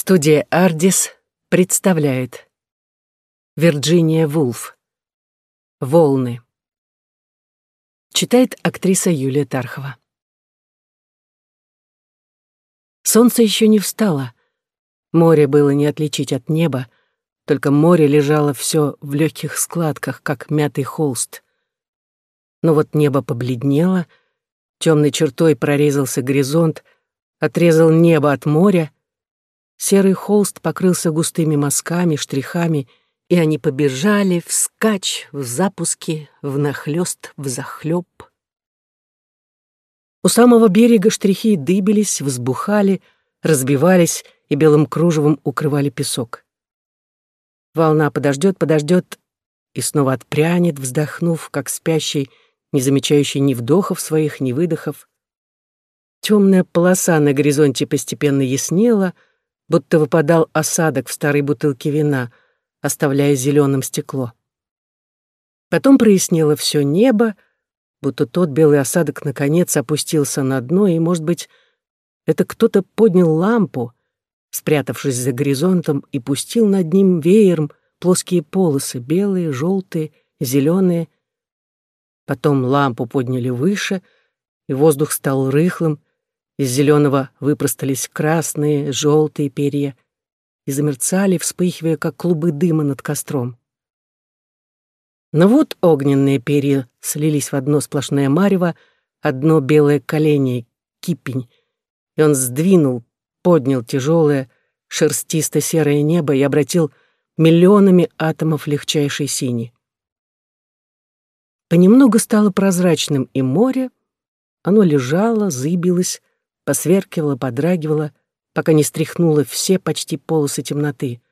Студия «Ардис» представляет Вирджиния Вулф «Волны» Читает актриса Юлия Тархова Солнце еще не встало. Море было не отличить от неба, только море лежало все в легких складках, как мятый холст. Но вот небо побледнело, темной чертой прорезался горизонт, отрезал небо от моря — Серый холст покрылся густыми мазками, штрихами, и они побежали вскачь, в запуске, в нахлёст, в захлёб. У самого берега штрихи дыбились, взбухали, разбивались и белым кружевом укрывали песок. Волна подождет, подождет и снова отпрянет, вздохнув, как спящий, не замечающий ни вдохов своих, ни выдохов. Темная полоса на горизонте постепенно яснела — будто выпадал осадок в старой бутылке вина, оставляя зеленым стекло. Потом прояснило все небо, будто тот белый осадок наконец опустился на дно, и, может быть, это кто-то поднял лампу, спрятавшись за горизонтом, и пустил над ним веером плоские полосы, белые, желтые, зеленые. Потом лампу подняли выше, и воздух стал рыхлым, из зеленого выпростались красные, желтые перья и замерцали, вспыхивая, как клубы дыма над костром. Но вот огненные перья слились в одно сплошное марево, одно белое колени, кипень, и он сдвинул, поднял тяжелое, шерстисто-серое небо и обратил миллионами атомов легчайшей сини. Понемногу стало прозрачным и море, оно лежало, зыбилось, посверкивала, подрагивала, пока не стряхнула все почти полосы темноты.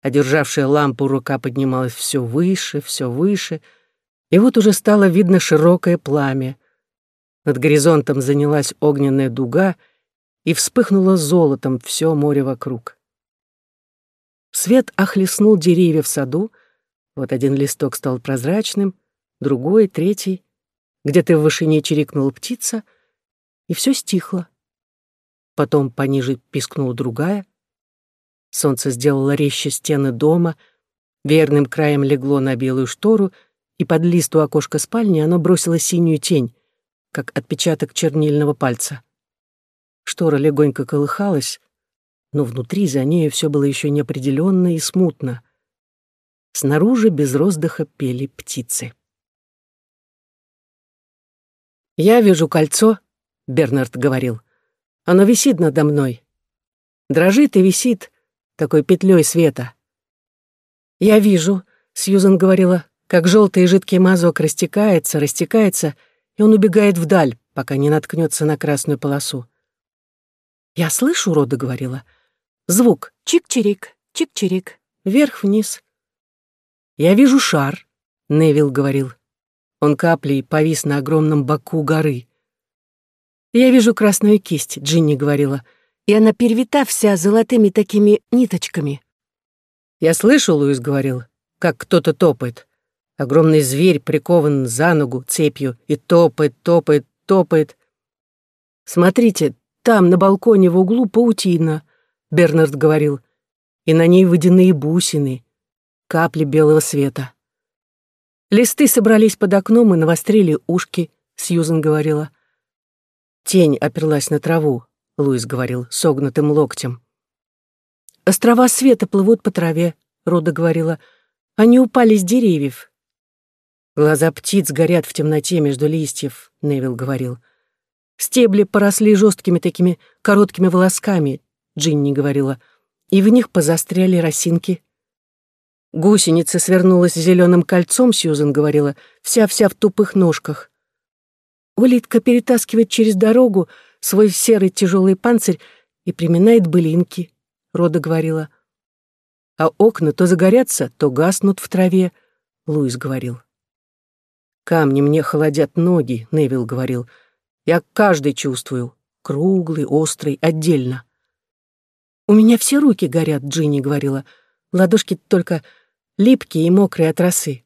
Одержавшая лампу рука поднималась все выше, все выше, и вот уже стало видно широкое пламя. Над горизонтом занялась огненная дуга и вспыхнуло золотом все море вокруг. Свет охлестнул деревья в саду, вот один листок стал прозрачным, другой, третий. Где-то в вышине чирикнула птица — и все стихло. Потом пониже пискнула другая. Солнце сделало резче стены дома, верным краем легло на белую штору, и под лист у окошка спальни оно бросило синюю тень, как отпечаток чернильного пальца. Штора легонько колыхалась, но внутри за нею все было еще неопределенно и смутно. Снаружи без роздыха пели птицы. Я вижу кольцо, Бернард говорил. «Оно висит надо мной. Дрожит и висит такой петлей света». «Я вижу», — Сьюзан говорила, «как желтый жидкий мазок растекается, растекается, и он убегает вдаль, пока не наткнется на красную полосу». «Я слышу», — Рода говорила, «звук чик-чирик, чик-чирик, вверх-вниз». «Я вижу шар», — Невил говорил. Он каплей повис на огромном боку горы. «Я вижу красную кисть», — Джинни говорила, «и она перевита вся золотыми такими ниточками». «Я слышу», — Луис говорил, «как кто-то топает. Огромный зверь прикован за ногу цепью и топает, топает, топает. «Смотрите, там, на балконе в углу, паутина», — Бернард говорил, «и на ней водяные бусины, капли белого света». Листы собрались под окном и навострили ушки, Сьюзен говорила. Тень оперлась на траву, Луис говорил, согнутым локтем. «Острова света плывут по траве», — Рода говорила. «Они упали с деревьев». «Глаза птиц горят в темноте между листьев», — Невил говорил. «Стебли поросли жесткими такими короткими волосками», — Джинни говорила, «и в них позастряли росинки». «Гусеница свернулась зеленым кольцом», — Сьюзен говорила, «вся-вся в тупых ножках». Улитка перетаскивает через дорогу свой серый тяжелый панцирь и приминает былинки, — Рода говорила. А окна то загорятся, то гаснут в траве, — Луис говорил. «Камни мне холодят ноги», — Невил говорил. «Я каждый чувствую, круглый, острый, отдельно». «У меня все руки горят», — Джинни говорила. «Ладошки только липкие и мокрые от росы».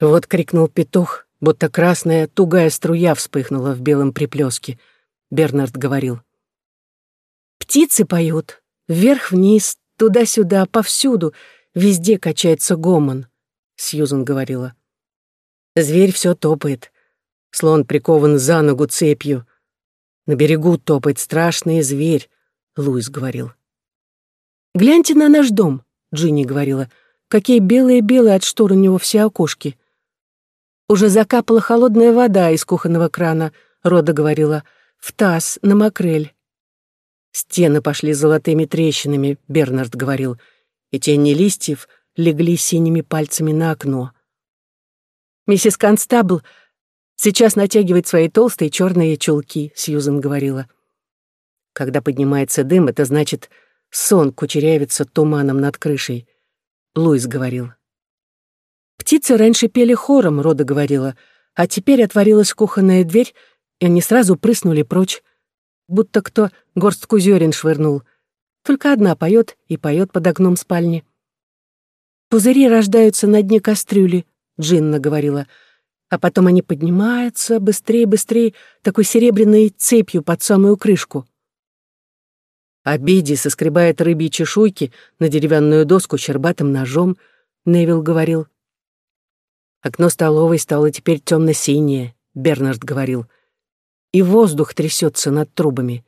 Вот крикнул петух, будто красная тугая струя вспыхнула в белом приплеске. Бернард говорил. Птицы поют, вверх-вниз, туда-сюда, повсюду, везде качается гомон, Сьюзан говорила. Зверь все топает. Слон прикован за ногу цепью. На берегу топает страшный зверь, Луис говорил. «Гляньте на наш дом», — Джинни говорила. «Какие белые-белые от штор у него все окошки». «Уже закапала холодная вода из кухонного крана», — Рода говорила, — «в таз, на макрель». Стены пошли золотыми трещинами, Бернард говорил, и тени листьев легли синими пальцами на окно. «Миссис Констабл сейчас натягивает свои толстые черные чулки», — Сьюзен говорила. Когда поднимается дым, это значит, сон кучерявится туманом над крышей. Луис говорил. Птицы раньше пели хором, Рода говорила, а теперь отворилась кухонная дверь, и они сразу прыснули прочь будто кто горстку зерен швырнул. Только одна поет и поет под окном спальни. «Пузыри рождаются на дне кастрюли», — Джинна говорила. «А потом они поднимаются быстрее, быстрее, такой серебряной цепью под самую крышку». А Биди соскребает рыбьи чешуйки на деревянную доску щербатым ножом, Невил говорил. Окно столовой стало теперь темно-синее, Бернард говорил и воздух трясется над трубами.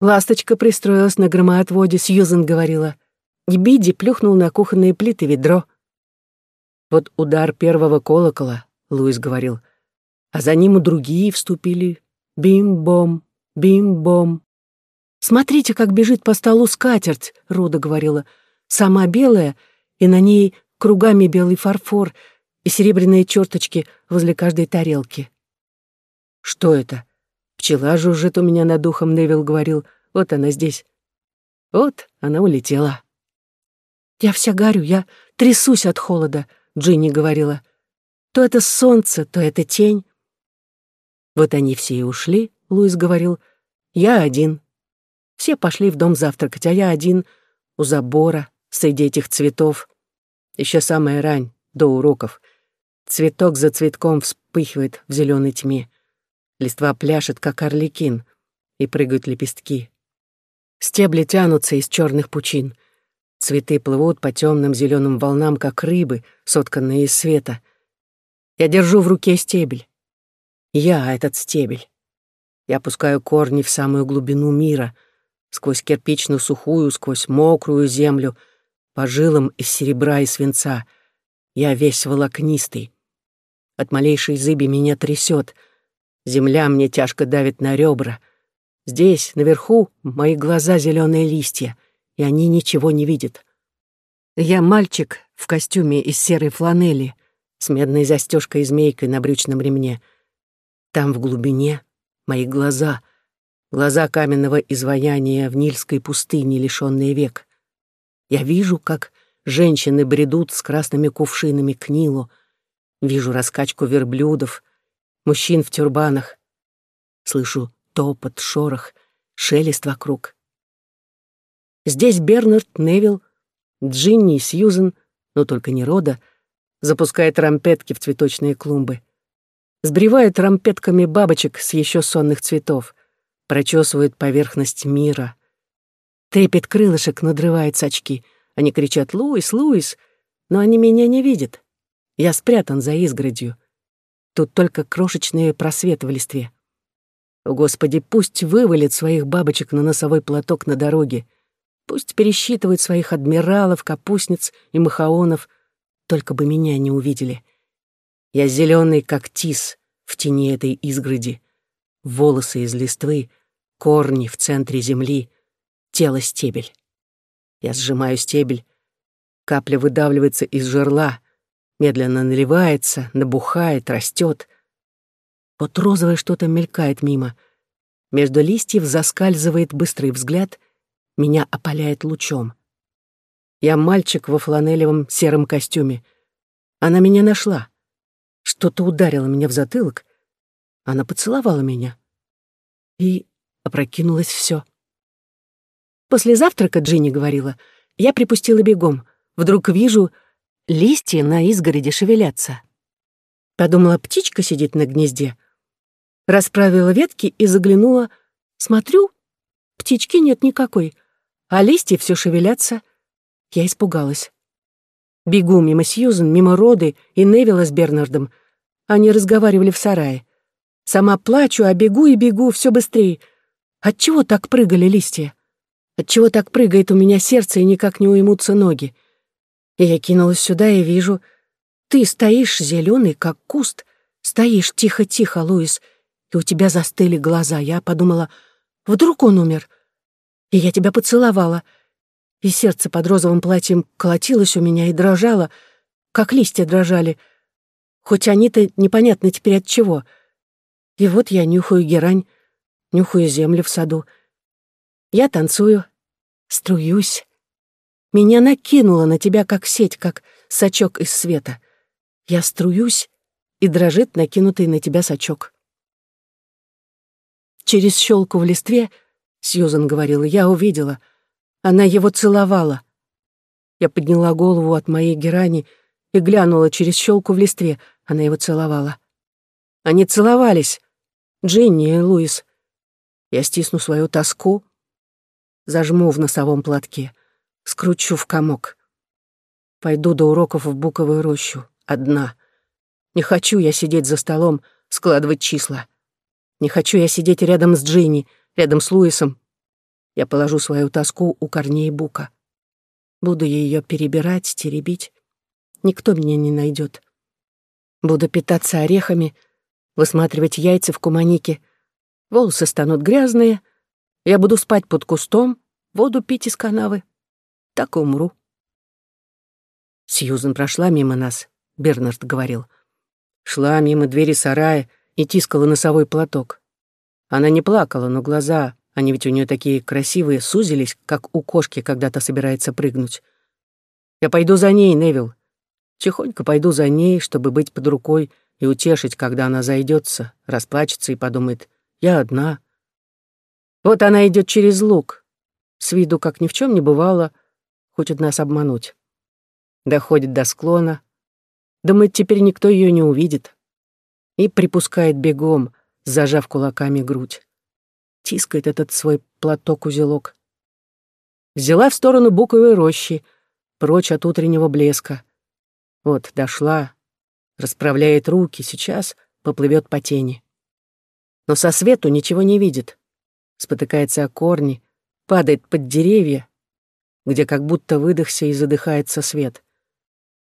Ласточка пристроилась на громоотводе, Сьюзен говорила. И Бидди плюхнул на кухонные плиты ведро. Вот удар первого колокола, Луис говорил, а за ним и другие вступили. Бим-бом, бим-бом. «Смотрите, как бежит по столу скатерть», — Руда говорила. «Сама белая, и на ней кругами белый фарфор и серебряные черточки возле каждой тарелки». Что это? Пчела жужжит у меня над духом, Невил говорил. Вот она здесь. Вот она улетела. Я вся горю, я трясусь от холода, Джинни говорила. То это солнце, то это тень. Вот они все и ушли, Луис говорил. Я один. Все пошли в дом завтракать, а я один у забора среди этих цветов. Еще самая рань, до уроков. Цветок за цветком вспыхивает в зеленой тьме. Листва пляшет, как орликин, и прыгают лепестки. Стебли тянутся из черных пучин. Цветы плывут по темным зеленым волнам, как рыбы, сотканные из света. Я держу в руке стебель. Я этот стебель. Я опускаю корни в самую глубину мира, сквозь кирпичную сухую, сквозь мокрую землю, по жилам из серебра и свинца. Я весь волокнистый. От малейшей зыби меня трясет — Земля мне тяжко давит на ребра. Здесь, наверху, мои глаза зеленые листья, и они ничего не видят. Я мальчик в костюме из серой фланели с медной застежкой и змейкой на брючном ремне. Там в глубине мои глаза, глаза каменного изваяния в Нильской пустыне, лишённые век. Я вижу, как женщины бредут с красными кувшинами к Нилу, вижу раскачку верблюдов, мужчин в тюрбанах. Слышу топот, шорох, шелест вокруг. Здесь Бернард, Невилл, Джинни и Сьюзен, но только не Рода, запускает рампетки в цветочные клумбы. Сбривает рампетками бабочек с еще сонных цветов, прочесывает поверхность мира. Трепет крылышек надрывает очки. Они кричат «Луис, Луис!», но они меня не видят. Я спрятан за изгородью. Тут только крошечные просветы в листве. Господи, пусть вывалит своих бабочек на носовой платок на дороге. Пусть пересчитывает своих адмиралов, капустниц и махаонов, только бы меня не увидели. Я зеленый, как тис в тени этой изгороди. Волосы из листвы, корни в центре земли, тело стебель. Я сжимаю стебель, капля выдавливается из жерла, медленно наливается, набухает, растет. Вот розовое что-то мелькает мимо. Между листьев заскальзывает быстрый взгляд, меня опаляет лучом. Я мальчик во фланелевом сером костюме. Она меня нашла. Что-то ударило меня в затылок. Она поцеловала меня. И опрокинулось все. После завтрака, Джинни говорила, я припустила бегом. Вдруг вижу, Листья на изгороде шевелятся. Подумала, птичка сидит на гнезде. Расправила ветки и заглянула. Смотрю, птички нет никакой, а листья все шевелятся. Я испугалась. Бегу мимо Сьюзен, мимо Роды и Невилла с Бернардом. Они разговаривали в сарае. Сама плачу, а бегу и бегу все быстрее. Отчего так прыгали листья? Отчего так прыгает у меня сердце и никак не уймутся ноги? И я кинулась сюда и вижу, ты стоишь зеленый, как куст, стоишь тихо-тихо, Луис, и у тебя застыли глаза. Я подумала, вдруг он умер? И я тебя поцеловала — и сердце под розовым платьем колотилось у меня и дрожало, как листья дрожали, хоть они-то непонятно теперь от чего. И вот я нюхаю герань, нюхаю землю в саду. Я танцую, струюсь. Меня накинуло на тебя, как сеть, как сачок из света. Я струюсь, и дрожит накинутый на тебя сачок. Через щелку в листве, Сьюзан говорила, я увидела — она его целовала. Я подняла голову от моей герани и глянула через щелку в листве. Она его целовала. Они целовались. Джинни и Луис. Я стисну свою тоску, зажму в носовом платке, скручу в комок. Пойду до уроков в буковую рощу, одна. Не хочу я сидеть за столом, складывать числа. Не хочу я сидеть рядом с Джинни, рядом с Луисом, я положу свою тоску у корней бука. Буду ее перебирать, теребить. Никто меня не найдет. Буду питаться орехами, высматривать яйца в куманике. Волосы станут грязные. Я буду спать под кустом, воду пить из канавы. Так умру. Сьюзен прошла мимо нас, Бернард говорил. Шла мимо двери сарая и тискала носовой платок. Она не плакала, но глаза они ведь у нее такие красивые, сузились, как у кошки, когда-то собирается прыгнуть. Я пойду за ней, Невил. Тихонько пойду за ней, чтобы быть под рукой и утешить, когда она зайдется, расплачется и подумает, я одна. Вот она идет через луг, с виду, как ни в чем не бывало, хочет нас обмануть. Доходит до склона, думает, теперь никто ее не увидит, и припускает бегом, зажав кулаками грудь тискает этот свой платок-узелок. Взяла в сторону буковой рощи, прочь от утреннего блеска. Вот, дошла, расправляет руки, сейчас поплывет по тени. Но со свету ничего не видит. Спотыкается о корни, падает под деревья, где как будто выдохся и задыхается свет.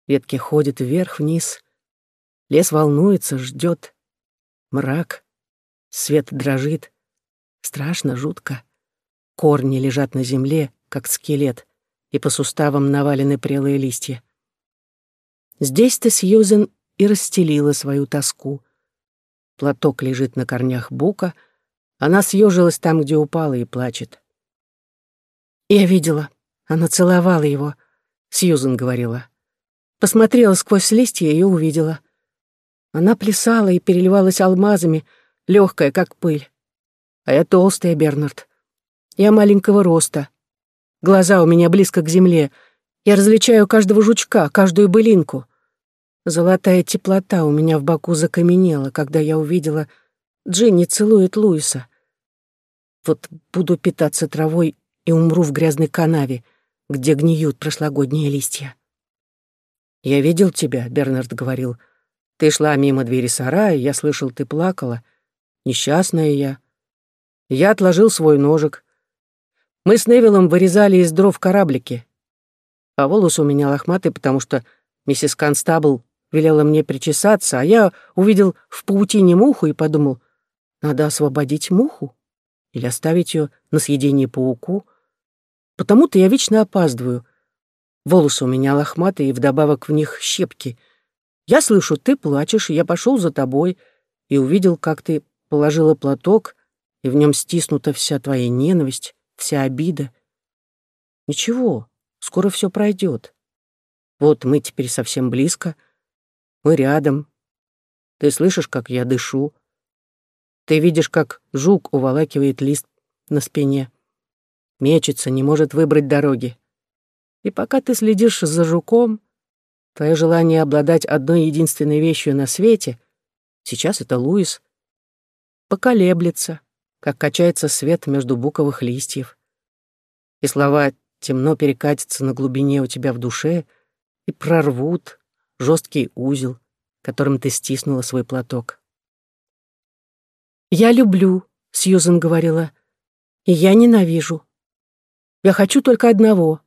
Ветки ходят вверх-вниз. Лес волнуется, ждет. Мрак. Свет дрожит. Страшно, жутко. Корни лежат на земле, как скелет, и по суставам навалены прелые листья. Здесь-то Сьюзен и расстелила свою тоску. Платок лежит на корнях бука, она съежилась там, где упала, и плачет. «Я видела, она целовала его», — Сьюзен говорила. Посмотрела сквозь листья и увидела. Она плясала и переливалась алмазами, легкая, как пыль. А я толстая, Бернард. Я маленького роста. Глаза у меня близко к земле. Я различаю каждого жучка, каждую былинку. Золотая теплота у меня в боку закаменела, когда я увидела, Джинни целует Луиса. Вот буду питаться травой и умру в грязной канаве, где гниют прошлогодние листья. «Я видел тебя», — Бернард говорил. «Ты шла мимо двери сарая, я слышал, ты плакала. Несчастная я. Я отложил свой ножик. Мы с Невилом вырезали из дров кораблики. А волосы у меня лохматые, потому что миссис Констабл велела мне причесаться, а я увидел в паутине муху и подумал, надо освободить муху или оставить ее на съедение пауку. Потому-то я вечно опаздываю. Волосы у меня лохматые, и вдобавок в них щепки. Я слышу, ты плачешь, и я пошел за тобой и увидел, как ты положила платок и в нем стиснута вся твоя ненависть, вся обида. Ничего, скоро все пройдет. Вот мы теперь совсем близко, мы рядом. Ты слышишь, как я дышу. Ты видишь, как жук уволакивает лист на спине. Мечется, не может выбрать дороги. И пока ты следишь за жуком, твое желание обладать одной единственной вещью на свете, сейчас это Луис, поколеблется, как качается свет между буковых листьев. И слова темно перекатятся на глубине у тебя в душе и прорвут жесткий узел, которым ты стиснула свой платок. «Я люблю», — Сьюзен говорила, — «и я ненавижу. Я хочу только одного».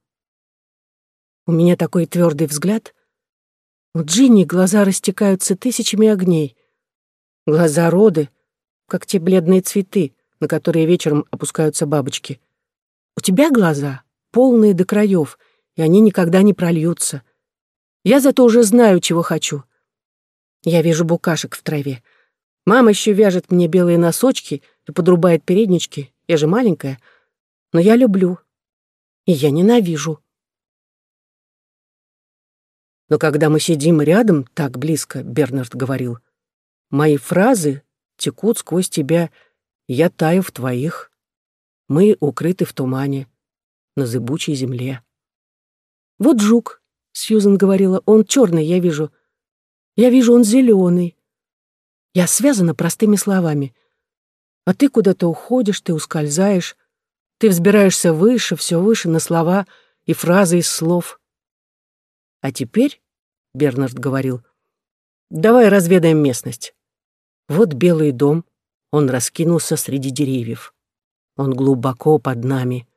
У меня такой твердый взгляд. У Джинни глаза растекаются тысячами огней. Глаза роды, как те бледные цветы, на которые вечером опускаются бабочки. У тебя глаза полные до краев, и они никогда не прольются. Я зато уже знаю, чего хочу. Я вижу букашек в траве. Мама еще вяжет мне белые носочки и подрубает переднички. Я же маленькая. Но я люблю. И я ненавижу. Но когда мы сидим рядом, так близко, Бернард говорил, мои фразы текут сквозь тебя я таю в твоих. Мы укрыты в тумане, на зыбучей земле. Вот жук, Сьюзен говорила, он черный, я вижу. Я вижу, он зеленый. Я связана простыми словами. А ты куда-то уходишь, ты ускользаешь, ты взбираешься выше, все выше на слова и фразы из слов. А теперь, — Бернард говорил, — давай разведаем местность. Вот белый дом, он раскинулся среди деревьев. Он глубоко под нами.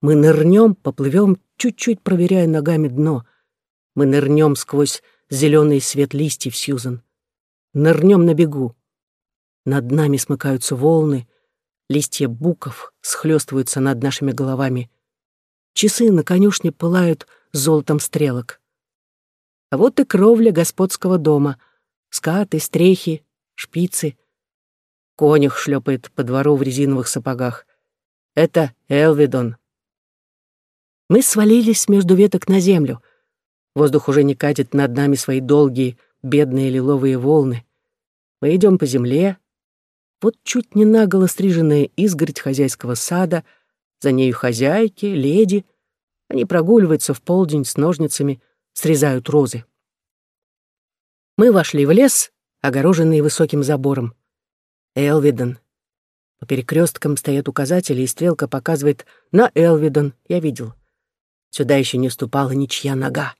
Мы нырнем, поплывем, чуть-чуть проверяя ногами дно. Мы нырнем сквозь зеленый свет листьев, Сьюзан. Нырнем на бегу. Над нами смыкаются волны, листья буков схлестываются над нашими головами. Часы на конюшне пылают золотом стрелок. А вот и кровля господского дома, скаты, стрехи, шпицы — Конюх шлепает по двору в резиновых сапогах. Это Элвидон. Мы свалились между веток на землю. Воздух уже не катит над нами свои долгие, бедные лиловые волны. Мы идем по земле. Вот чуть не наголо стриженная изгородь хозяйского сада, за нею хозяйки, леди. Они прогуливаются в полдень с ножницами, срезают розы. Мы вошли в лес, огороженный высоким забором. Элвидон. По перекресткам стоят указатели, и стрелка показывает на Элвидон. Я видел. Сюда еще не ступала ничья нога.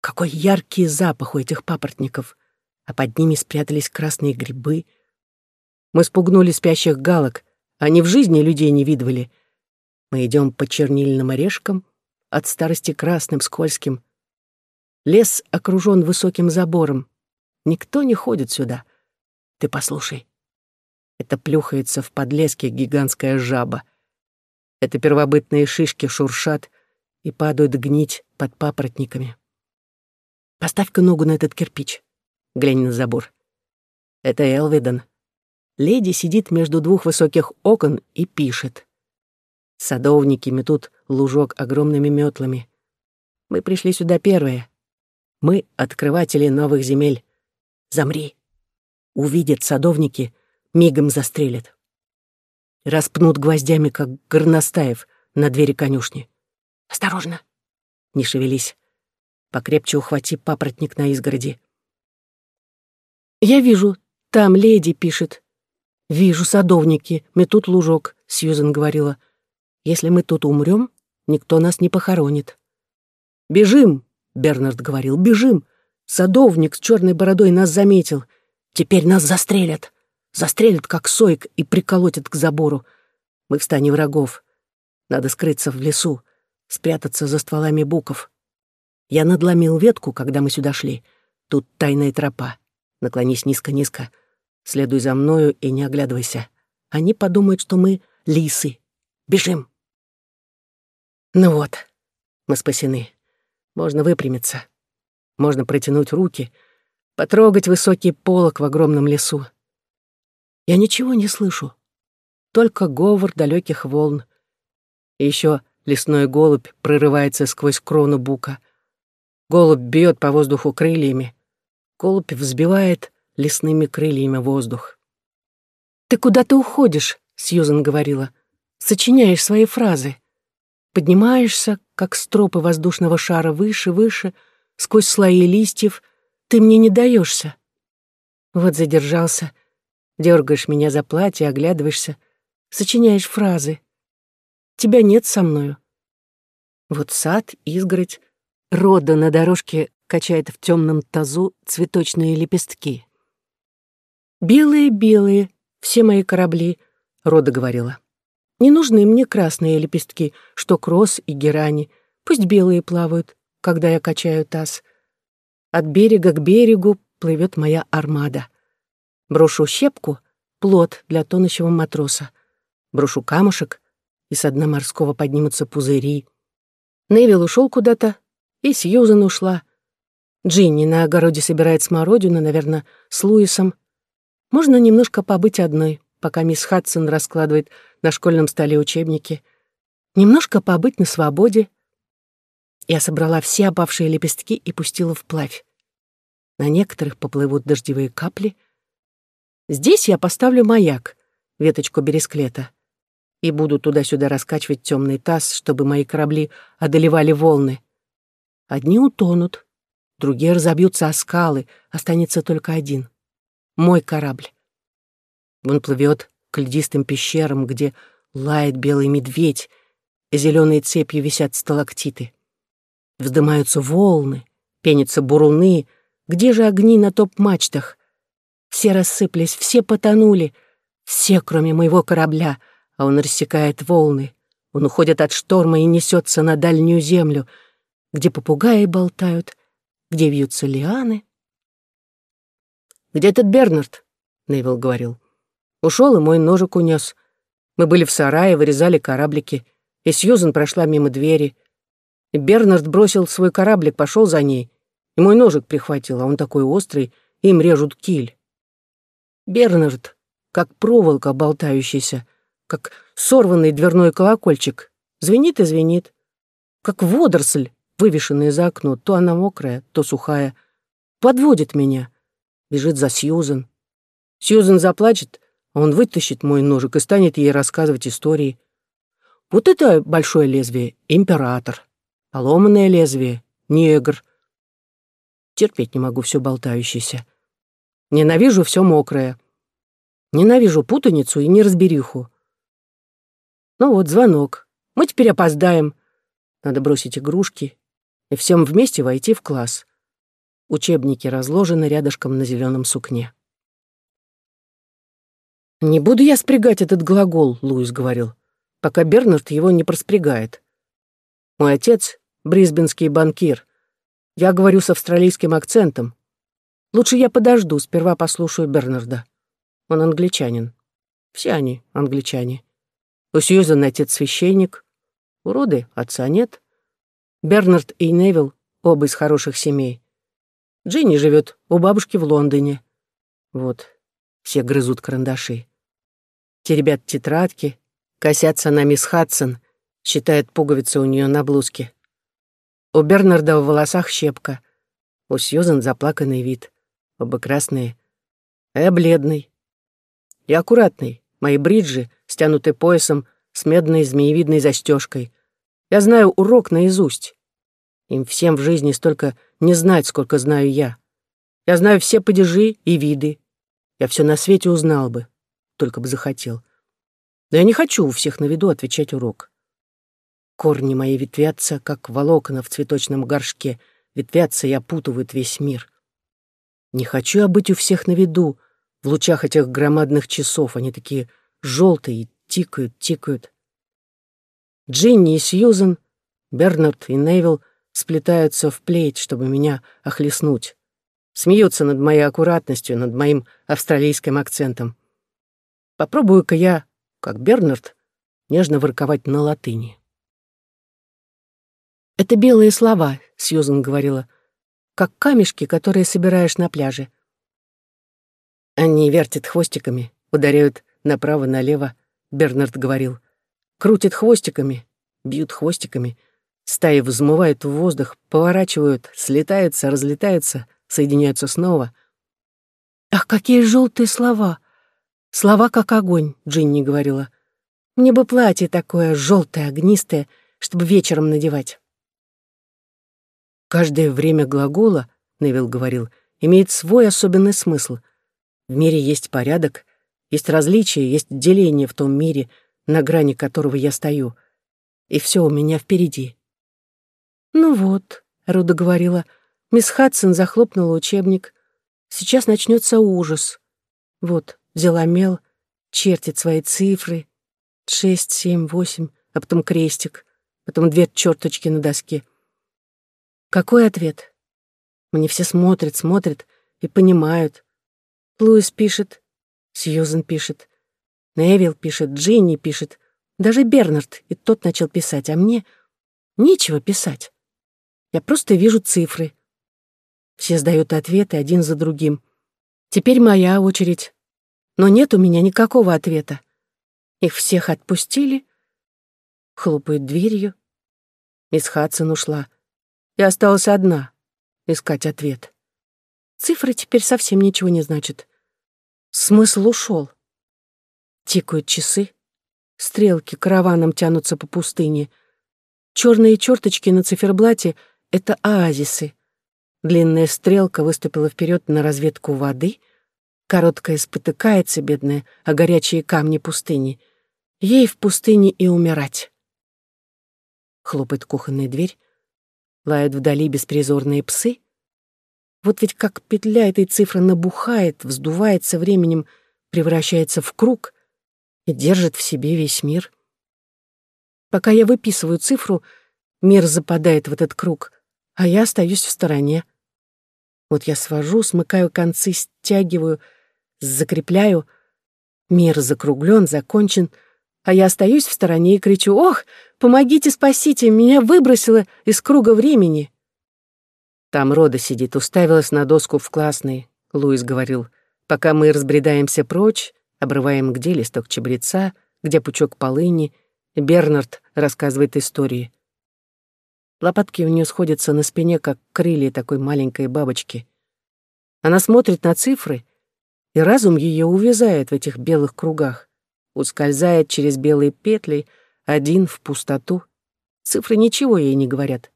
Какой яркий запах у этих папоротников, а под ними спрятались красные грибы. Мы спугнули спящих галок, они в жизни людей не видывали. Мы идем по чернильным орешкам, от старости красным, скользким. Лес окружен высоким забором. Никто не ходит сюда. Ты послушай. Это плюхается в подлеске гигантская жаба. Это первобытные шишки шуршат и падают гнить под папоротниками. Поставь-ка ногу на этот кирпич. Глянь на забор. Это Элвидон. Леди сидит между двух высоких окон и пишет. Садовники метут лужок огромными метлами. Мы пришли сюда первые. Мы — открыватели новых земель. Замри. Увидят садовники — мигом застрелят. Распнут гвоздями, как горностаев на двери конюшни. Осторожно. Не шевелись. Покрепче ухвати папоротник на изгороди. Я вижу, там леди пишет. Вижу, садовники, метут лужок, Сьюзен говорила. Если мы тут умрем, никто нас не похоронит. Бежим, Бернард говорил, бежим. Садовник с черной бородой нас заметил. Теперь нас застрелят. Застрелят, как соек, и приколотят к забору. Мы в стане врагов. Надо скрыться в лесу, спрятаться за стволами буков. Я надломил ветку, когда мы сюда шли. Тут тайная тропа. Наклонись низко-низко. Следуй за мною и не оглядывайся. Они подумают, что мы лисы. Бежим. Ну вот, мы спасены. Можно выпрямиться. Можно протянуть руки, потрогать высокий полог в огромном лесу. Я ничего не слышу, только говор далеких волн. И еще лесной голубь прорывается сквозь крону бука. Голубь бьет по воздуху крыльями. Голубь взбивает лесными крыльями воздух. «Ты куда-то уходишь», — Сьюзан говорила. «Сочиняешь свои фразы. Поднимаешься, как стропы воздушного шара, выше, выше, сквозь слои листьев. Ты мне не даешься. Вот задержался — Дергаешь меня за платье, оглядываешься. сочиняешь фразы. Тебя нет со мною. Вот сад, изгородь, рода на дорожке качает в темном тазу цветочные лепестки. «Белые-белые, все мои корабли», — Рода говорила. «Не нужны мне красные лепестки, что кросс и герани. Пусть белые плавают, когда я качаю таз. От берега к берегу плывет моя армада. Брошу щепку — плод для тонущего матроса. Брошу камушек, и со дна морского поднимутся пузыри. Невил ушел куда-то, и Сьюзан ушла. Джинни на огороде собирает смородину, наверное, с Луисом. Можно немножко побыть одной, пока мисс Хадсон раскладывает на школьном столе учебники. Немножко побыть на свободе. Я собрала все опавшие лепестки и пустила вплавь. На некоторых поплывут дождевые капли. Здесь я поставлю маяк, веточку бересклета, и буду туда-сюда раскачивать темный таз, чтобы мои корабли одолевали волны. Одни утонут, другие разобьются о скалы, останется только один. Мой корабль. Он плывет к льдистым пещерам, где лает белый медведь, зеленые цепью висят сталактиты. Вздымаются волны, пенятся буруны, где же огни на топ-мачтах? Все рассыпались, все потонули, все, кроме моего корабля, а он рассекает волны. Он уходит от шторма и несется на дальнюю землю, где попугаи болтают, где вьются лианы. «Где этот Бернард?» — Нейвилл говорил. Ушел и мой ножик унес. Мы были в сарае, вырезали кораблики, и Сьюзен прошла мимо двери. И Бернард бросил свой кораблик, пошел за ней, и мой ножик прихватил, а он такой острый, им режут киль. Бернард, как проволока болтающаяся, как сорванный дверной колокольчик, звенит и звенит, как водоросль, вывешенная за окно, то она мокрая, то сухая, подводит меня, бежит за Сьюзен. Сьюзен заплачет, а он вытащит мой ножик и станет ей рассказывать истории. Вот это большое лезвие — император, поломанное лезвие — негр, Терпеть не могу все болтающееся. Ненавижу все мокрое. Ненавижу путаницу и неразбериху. Ну вот, звонок. Мы теперь опоздаем. Надо бросить игрушки и всем вместе войти в класс. Учебники разложены рядышком на зеленом сукне. «Не буду я спрягать этот глагол», — Луис говорил, «пока Бернард его не проспрягает. Мой отец — брисбенский банкир, я говорю с австралийским акцентом. Лучше я подожду, сперва послушаю Бернарда. Он англичанин. Все они англичане. У Сьюзан отец священник. У Роды отца нет. Бернард и Невил оба из хороших семей. Джинни живет у бабушки в Лондоне. Вот, все грызут карандаши. Теребят тетрадки, косятся на мисс Хадсон, считают пуговицы у нее на блузке. У Бернарда в волосах щепка. У Сьюзан заплаканный вид. Оба красные. А я бледный. И аккуратный. Мои бриджи, стянуты поясом, с медной змеевидной застежкой. Я знаю урок наизусть. Им всем в жизни столько не знать, сколько знаю я. Я знаю все падежи и виды. Я все на свете узнал бы, только бы захотел. Но я не хочу у всех на виду отвечать урок. Корни мои ветвятся, как волокна в цветочном горшке, ветвятся и опутывают весь мир. Не хочу я быть у всех на виду, в лучах этих громадных часов. Они такие желтые, тикают, тикают. Джинни и Сьюзен, Бернард и Невил сплетаются в плеть, чтобы меня охлестнуть. Смеются над моей аккуратностью, над моим австралийским акцентом. Попробую-ка я, как Бернард, нежно ворковать на латыни. «Это белые слова», — Сьюзан говорила, «как камешки, которые собираешь на пляже». Они вертят хвостиками, ударяют направо-налево, Бернард говорил. Крутят хвостиками, бьют хвостиками. Стаи взмывают в воздух, поворачивают, слетаются, разлетаются, соединяются снова. «Ах, какие желтые слова! Слова как огонь», — Джинни говорила. «Мне бы платье такое желтое, огнистое, чтобы вечером надевать». Каждое время глагола, Невил говорил, имеет свой особенный смысл. В мире есть порядок, Есть различия, есть деление в том мире, на грани которого я стою. И все у меня впереди. «Ну вот», — Руда говорила, — мисс Хадсон захлопнула учебник. «Сейчас начнется ужас. Вот, взяла мел, чертит свои цифры. Шесть, семь, восемь, а потом крестик, потом две черточки на доске. Какой ответ? Мне все смотрят, смотрят и понимают. Луис пишет, Сьюзен пишет, Невил пишет, Джинни пишет, даже Бернард, и тот начал писать, а мне нечего писать. Я просто вижу цифры. Все сдают ответы один за другим. Теперь моя очередь. Но нет у меня никакого ответа. Их всех отпустили. Хлопают дверью. Мисс Хадсон ушла. Я осталась одна искать ответ. Цифры теперь совсем ничего не значат. Смысл ушел. Тикают часы. Стрелки караваном тянутся по пустыне. Черные черточки на циферблате — это оазисы. Длинная стрелка выступила вперед на разведку воды, короткая спотыкается, бедная, о горячие камни пустыни. Ей в пустыне и умирать. Хлопает кухонная дверь, лают вдали беспризорные псы, вот ведь как петля этой цифры набухает, вздувается временем, превращается в круг и держит в себе весь мир. Пока я выписываю цифру, мир западает в этот круг, а я остаюсь в стороне. Вот я свожу, смыкаю концы, стягиваю, закрепляю. Мир закруглен, закончен, а я остаюсь в стороне и кричу «Ох, помогите, спасите, меня выбросило из круга времени!» Там Рода сидит, уставилась на доску в классной, Луис говорил. Пока мы разбредаемся прочь, обрываем где листок чабреца, где пучок полыни, Бернард рассказывает истории. Лопатки у нее сходятся на спине, как крылья такой маленькой бабочки. Она смотрит на цифры, и разум ее увязает в этих белых кругах, ускользает через белые петли, один в пустоту. Цифры ничего ей не говорят.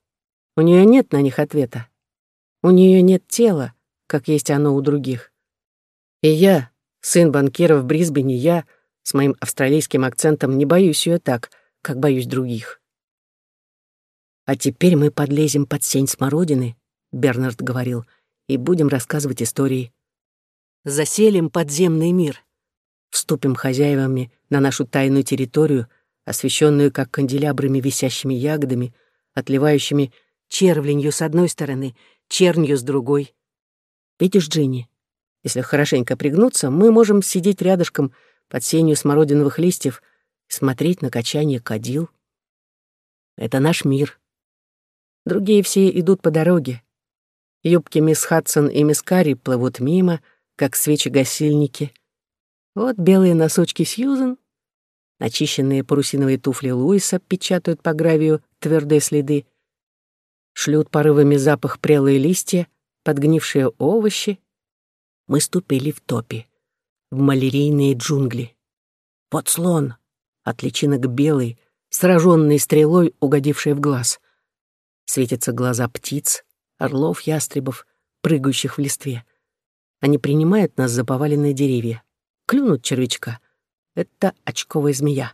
У нее нет на них ответа. У нее нет тела, как есть оно у других. И я, сын банкира в Брисбене, я, с моим австралийским акцентом, не боюсь ее так, как боюсь других. «А теперь мы подлезем под сень смородины», — Бернард говорил, «и будем рассказывать истории. Заселим подземный мир, вступим хозяевами на нашу тайную территорию, освещенную как канделябрами висящими ягодами, отливающими червленью с одной стороны чернью с другой. Видишь, Джинни, если хорошенько пригнуться, мы можем сидеть рядышком под сенью смородиновых листьев и смотреть на качание кадил. Это наш мир. Другие все идут по дороге. Юбки мисс Хадсон и мисс Карри плывут мимо, как свечи-гасильники. Вот белые носочки Сьюзен, начищенные парусиновые туфли Луиса печатают по гравию твердые следы — шлют порывами запах прелые листья, подгнившие овощи. Мы ступили в топи, в малярийные джунгли. Вот слон, от личинок белый, сраженный стрелой, угодивший в глаз. Светятся глаза птиц, орлов, ястребов, прыгающих в листве. Они принимают нас за поваленные деревья, клюнут червячка. Это очковая змея.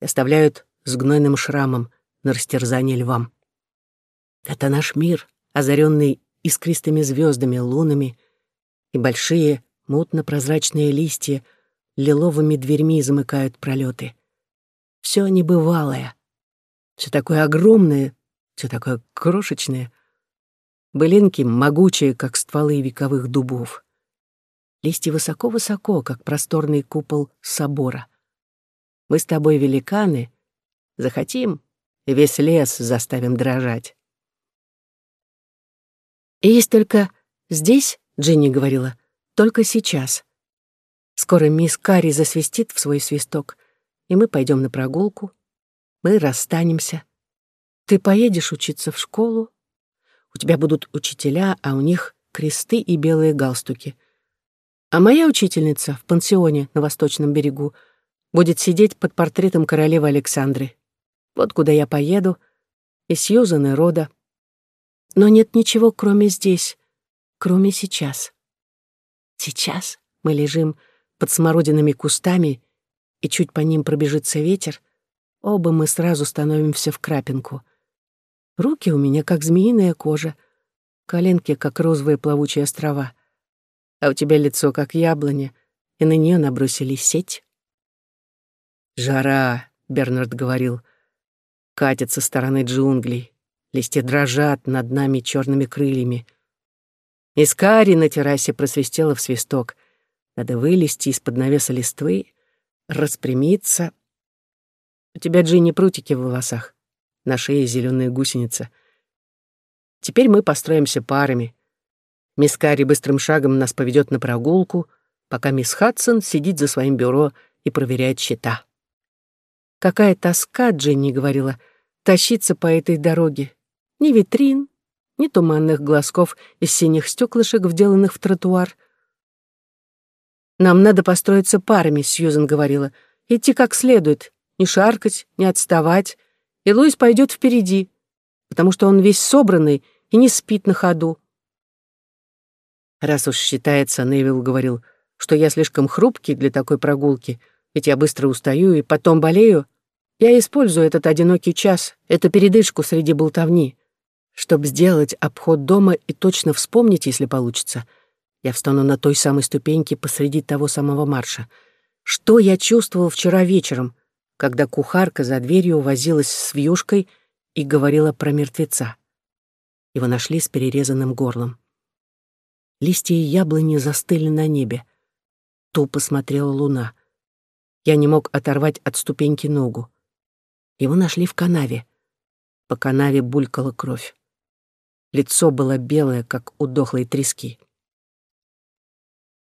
И оставляют с гнойным шрамом на растерзание львам. Это наш мир, озаренный искристыми звездами, лунами, и большие, мутно-прозрачные листья лиловыми дверьми замыкают пролеты. Все небывалое, все такое огромное, все такое крошечное. Былинки могучие, как стволы вековых дубов. Листья высоко-высоко, как просторный купол собора. Мы с тобой великаны, захотим, весь лес заставим дрожать. И есть только здесь, Джинни говорила, только сейчас. Скоро мисс Карри засвистит в свой свисток, и мы пойдем на прогулку. Мы расстанемся. Ты поедешь учиться в школу. У тебя будут учителя, а у них кресты и белые галстуки. А моя учительница в пансионе на Восточном берегу будет сидеть под портретом королевы Александры. Вот куда я поеду, и Сьюзан, и Рода. Но нет ничего, кроме здесь, кроме сейчас. Сейчас мы лежим под смородинами кустами, и чуть по ним пробежится ветер, оба мы сразу становимся в крапинку. Руки у меня как змеиная кожа, коленки как розовые плавучие острова, а у тебя лицо как яблоня, и на нее набросили сеть. «Жара», — Бернард говорил, — «катит со стороны джунглей, листья дрожат над нами черными крыльями». Искари на террасе просвистела в свисток. Надо вылезти из-под навеса листвы, распрямиться. У тебя, Джинни, прутики в волосах, на шее зеленая гусеница. Теперь мы построимся парами. Мисс Карри быстрым шагом нас поведет на прогулку, пока мисс Хадсон сидит за своим бюро и проверяет счета. Какая тоска, Дженни говорила, тащиться по этой дороге. Ни витрин, ни туманных глазков из синих стеклышек, вделанных в тротуар. «Нам надо построиться парами», — Сьюзен говорила. «Идти как следует, не шаркать, не отставать. И Луис пойдет впереди, потому что он весь собранный и не спит на ходу». «Раз уж считается, — Невилл говорил, — что я слишком хрупкий для такой прогулки, ведь я быстро устаю и потом болею, я использую этот одинокий час, эту передышку среди болтовни. Чтобы сделать обход дома и точно вспомнить, если получится, я встану на той самой ступеньке посреди того самого марша. Что я чувствовал вчера вечером, когда кухарка за дверью возилась с вьюшкой и говорила про мертвеца? Его нашли с перерезанным горлом. Листья яблони застыли на небе. Тупо смотрела луна. Я не мог оторвать от ступеньки ногу. Его нашли в канаве. По канаве булькала кровь. Лицо было белое, как у дохлой трески.